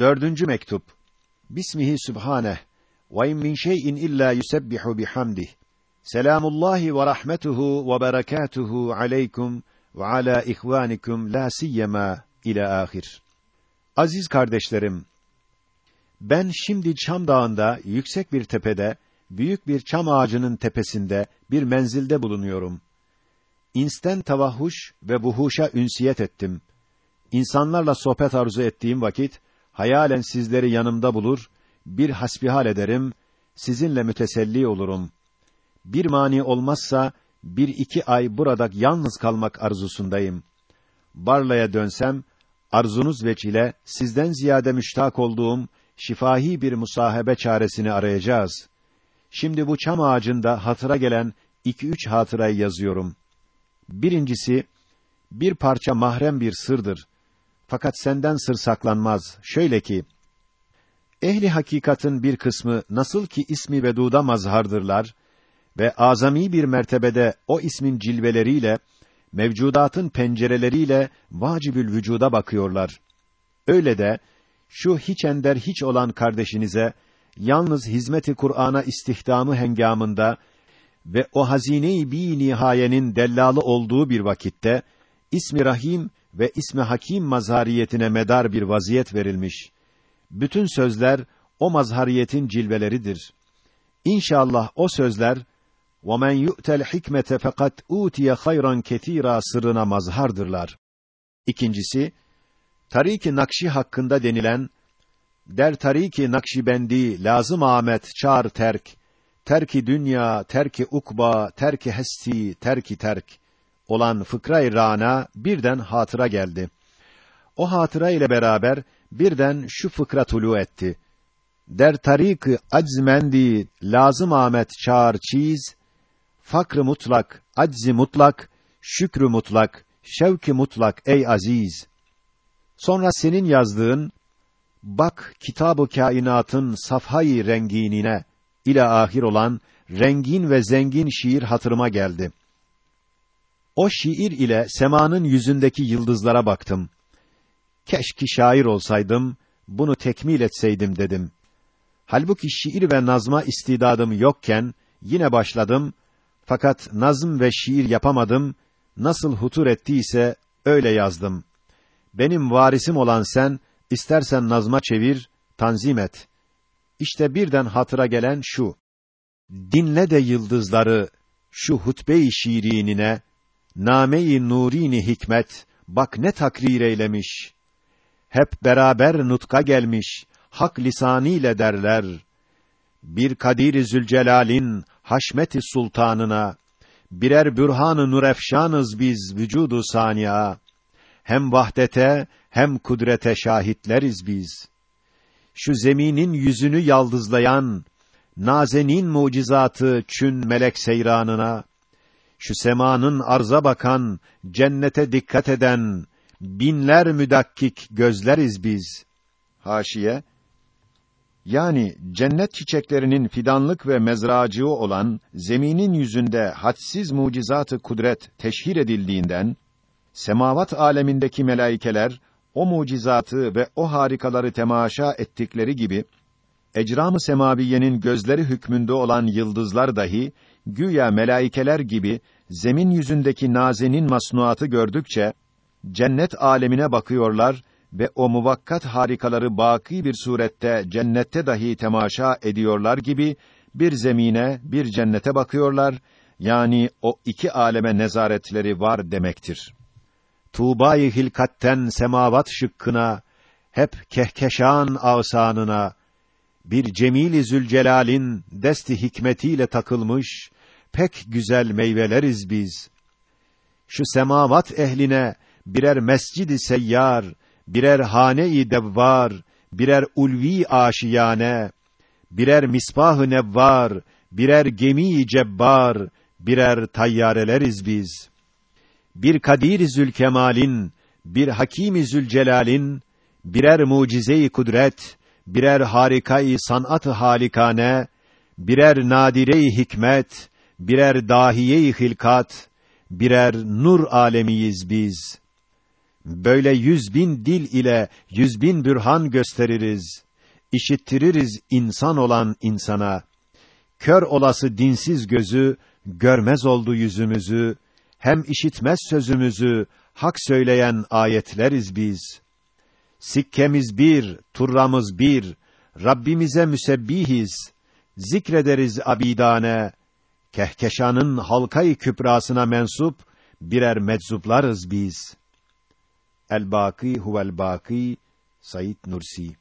Dördüncü mektup. Bismihi Sübhaneh. Ve in min şey'in illa yusebbihu bihamdih. Selamullahi ve rahmetuhu ve berekatuhu aleykum ve ala ihvanikum la siyyema ila ahir. Aziz kardeşlerim, ben şimdi Çam Dağı'nda yüksek bir tepede, büyük bir çam ağacının tepesinde bir menzilde bulunuyorum. İnsten tavahhuş ve buhuşa ünsiyet ettim. İnsanlarla sohbet arzu ettiğim vakit hayalen sizleri yanımda bulur, bir hasbihal ederim, sizinle müteselli olurum. Bir mani olmazsa bir iki ay burada yalnız kalmak arzusundayım. Barla'ya dönsem arzunuz veçile sizden ziyade müştak olduğum şifahi bir musahabe çaresini arayacağız. Şimdi bu çam ağacında hatıra gelen iki üç hatırayı yazıyorum. Birincisi, bir parça mahrem bir sırdır. Fakat senden sır saklanmaz. Şöyle ki, ehli hakikatın bir kısmı nasıl ki ismi veduda mazhardırlar ve azami bir mertebede o ismin cilveleriyle, mevcudatın pencereleriyle vacibül vücuda bakıyorlar. Öyle de, şu hiç ender hiç olan kardeşinize, yalnız hizmeti Kur'an'a istihdamı hengamında ve o hazine-i bi nihayenin dellalı olduğu bir vakitte, ismi Rahim ve ismi Hakim mazhariyetine medar bir vaziyet verilmiş. Bütün sözler o mazhariyetin cilveleridir. İnşallah o sözler وَمَنْ يُؤْتَ الْحِكْمَةَ فَقَدْ اُوتِيَ خَيْرًا كَثِيرًا sırrına mazhardırlar. İkincisi, Tarik-i Nakşi hakkında denilen der Tarik-i Nakşibendi lazım Ahmet çar terk terki dünya, terki ukba, terki hesti, terki terk olan fıkra-i rana birden hatıra geldi. O hatıra ile beraber birden şu fıkra tulu etti. Der tarik aczmendi lazım Ahmet çağır çiz fakr mutlak, aczi mutlak, şükrü mutlak, şevki mutlak ey aziz. Sonra senin yazdığın bak kitab-ı kainatın safhayı renginine ile ahir olan rengin ve zengin şiir hatırıma geldi. O şiir ile semanın yüzündeki yıldızlara baktım. Keşke şair olsaydım, bunu tekmil etseydim dedim. Halbuki şiir ve nazma istidadım yokken yine başladım fakat nazım ve şiir yapamadım, nasıl hutur ettiyse öyle yazdım. Benim varisim olan sen, istersen nazma çevir, tanzim et. İşte birden hatıra gelen şu. Dinle de yıldızları, şu hutbe-i şiirinine, name-i nurini hikmet, bak ne takrir eylemiş. Hep beraber nutka gelmiş, hak lisanıyla derler. Bir Kadir-i Zülcelal'in haşmeti sultanına birer bürhan-ı nurefşanız biz vücudu saniya. Hem vahdete hem kudrete şahitleriz biz. Şu zeminin yüzünü yaldızlayan nazenin mucizatı çün melek seyranına şu semanın arza bakan cennete dikkat eden binler müdakkik gözleriz biz. Haşiye yani cennet çiçeklerinin fidanlık ve mezracığı olan zeminin yüzünde hadsiz mucizatı kudret teşhir edildiğinden semavat alemindeki melaikeler o mucizatı ve o harikaları temaşa ettikleri gibi ecram-ı semaviyenin gözleri hükmünde olan yıldızlar dahi güya melaikeler gibi zemin yüzündeki nazenin masnuatı gördükçe cennet alemine bakıyorlar ve o muvakkat harikaları baki bir surette cennette dahi temaşa ediyorlar gibi bir zemine, bir cennete bakıyorlar. Yani o iki aleme nezaretleri var demektir. Tuğba-i hilkatten semavat şıkkına, hep kehkeşan ağsanına, bir cemil-i zülcelal'in desti hikmetiyle takılmış, pek güzel meyveleriz biz. Şu semavat ehline birer mescidi seyyar, birer hane-i devvar, birer ulvi aşiyane, birer misbah-ı nevvar, birer gemi-i cebbar, birer tayyareleriz biz. Bir Kadir-i Zülkemal'in, bir Hakim-i Zülcelal'in, birer mucize-i kudret, birer harika-i sanat-ı halikane, birer nadire-i hikmet, birer dahiye-i hilkat, birer nur alemiyiz biz. Böyle yüz bin dil ile yüz bin bürhan gösteririz. işittiririz insan olan insana. Kör olası dinsiz gözü, görmez oldu yüzümüzü, hem işitmez sözümüzü, hak söyleyen ayetleriz biz. Sikkemiz bir, turramız bir, Rabbimize müsebbihiz, zikrederiz abidane, kehkeşanın halkayı kübrasına mensup, birer meczuplarız biz. El-Bâkî huvel-Bâkî Said Nursi